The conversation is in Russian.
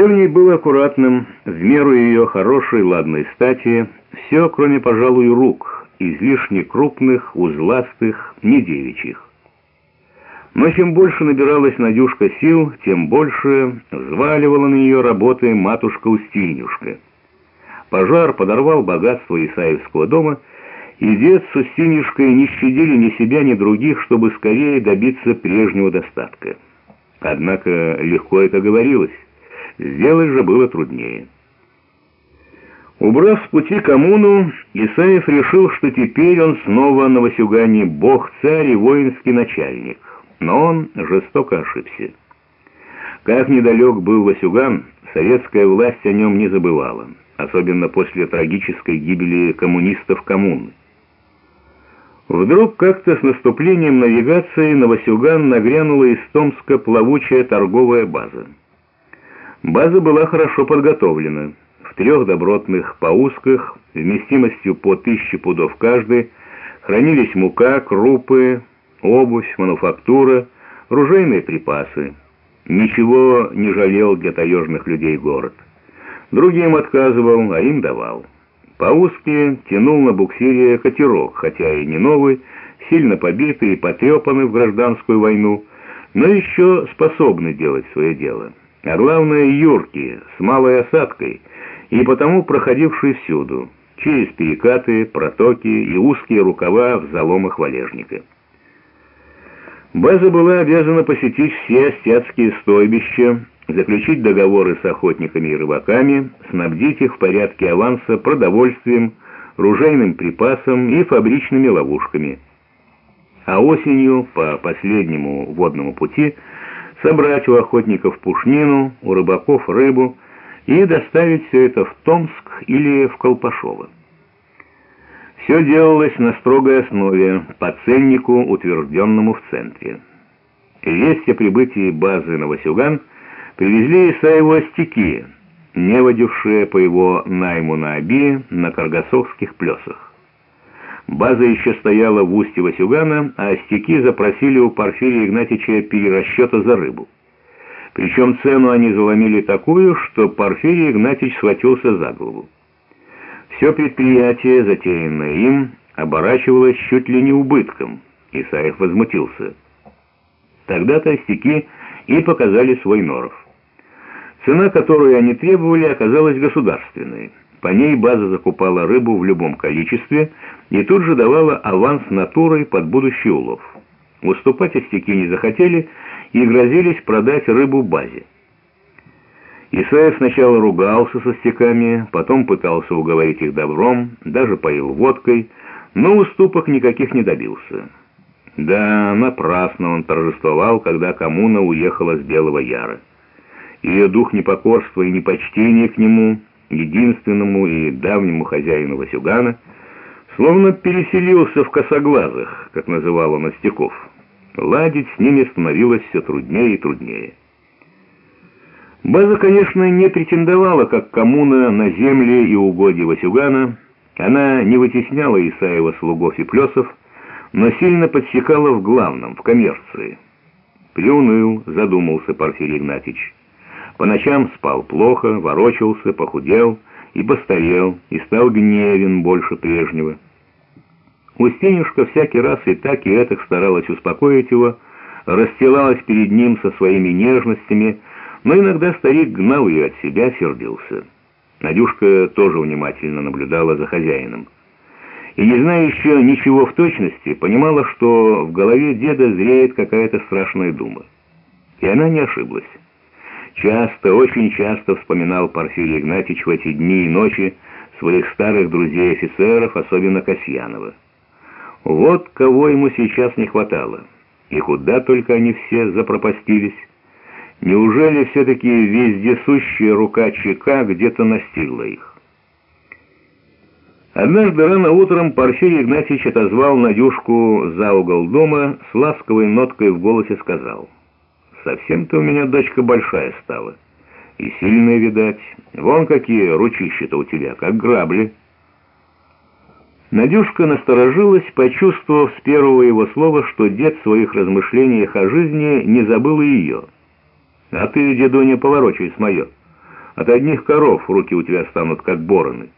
Все в ней было аккуратным, в меру ее хорошей ладной стати, все, кроме, пожалуй, рук, излишне крупных, узластых, не девичьих. Но чем больше набиралась Надюшка сил, тем больше взваливала на нее работы матушка Устинюшка. Пожар подорвал богатство Исаевского дома, и дед с Устинюшкой не щадили ни себя, ни других, чтобы скорее добиться прежнего достатка. Однако легко это говорилось, сделать же было труднее. Убрав с пути коммуну, Исаев решил, что теперь он снова на Васюгане бог-царь и воинский начальник. Но он жестоко ошибся. Как недалек был Васюган, советская власть о нем не забывала, особенно после трагической гибели коммунистов коммуны. Вдруг как-то с наступлением навигации на Васюган нагрянула из Томска плавучая торговая база. База была хорошо подготовлена. В трех добротных паусках, вместимостью по тысяче пудов каждый, хранились мука, крупы, обувь, мануфактура, ружейные припасы. Ничего не жалел для таежных людей город. Другим отказывал, а им давал. По-узки тянул на буксире катерок, хотя и не новый, сильно побитый и потрепанный в гражданскую войну, но еще способный делать свое дело. А главное, юркий, с малой осадкой, и потому проходивший всюду, через перекаты, протоки и узкие рукава в заломах валежника. База была обязана посетить все остяцкие стойбища, заключить договоры с охотниками и рыбаками, снабдить их в порядке аванса продовольствием, ружейным припасом и фабричными ловушками. А осенью, по последнему водному пути, собрать у охотников пушнину, у рыбаков рыбу и доставить все это в Томск или в Колпашово. Все делалось на строгой основе, по ценнику, утвержденному в центре. Весть о прибытии базы Новосюган привезли Исаеву остяки, не водившие по его найму на Оби на каргасовских плесах. База еще стояла в устье Васюгана, а остяки запросили у Порфирия Игнатьича перерасчета за рыбу. Причем цену они заломили такую, что Порфирий Игнатьич схватился за голову. Все предприятие, затеянное им, оборачивалось чуть ли не убытком. Исаев возмутился. Тогда-то остяки и показали свой норов. Цена, которую они требовали, оказалась государственной. По ней база закупала рыбу в любом количестве и тут же давала аванс натурой под будущий улов. Уступать остяки не захотели и грозились продать рыбу базе. Исаев сначала ругался со стеками, потом пытался уговорить их добром, даже поил водкой, но уступок никаких не добился. Да, напрасно он торжествовал, когда коммуна уехала с Белого Яра. Ее дух непокорства и непочтения к нему, единственному и давнему хозяину Васюгана, словно переселился в косоглазых, как называл он Остяков. Ладить с ними становилось все труднее и труднее. База, конечно, не претендовала, как коммуна, на земли и угодья Васюгана. Она не вытесняла Исаева слугов и плесов, но сильно подсекала в главном, в коммерции. Приуныл, задумался Порфирий Игнатьич. По ночам спал плохо, ворочался, похудел и постарел, и стал гневен больше прежнего. Устинюшка всякий раз и так и этак старалась успокоить его, расстилалась перед ним со своими нежностями, но иногда старик гнал ее от себя, сердился. Надюшка тоже внимательно наблюдала за хозяином. И, не зная еще ничего в точности, понимала, что в голове деда зреет какая-то страшная дума. И она не ошиблась. Часто, очень часто вспоминал Порфирий Игнатьевич в эти дни и ночи своих старых друзей-офицеров, особенно Касьянова. Вот кого ему сейчас не хватало. И куда только они все запропастились. Неужели все-таки вездесущая рука ЧК где-то настигла их? Однажды рано утром Порфирий Игнатьевич отозвал Надюшку за угол дома, с ласковой ноткой в голосе сказал, «Совсем ты у меня, дочка, большая стала. И сильная, видать. Вон какие ручища-то у тебя, как грабли». Надюшка насторожилась, почувствовав с первого его слова, что дед в своих размышлениях о жизни не забыл и ее. «А ты, дедуня, поворачивай с мое. От одних коров руки у тебя станут как бороны.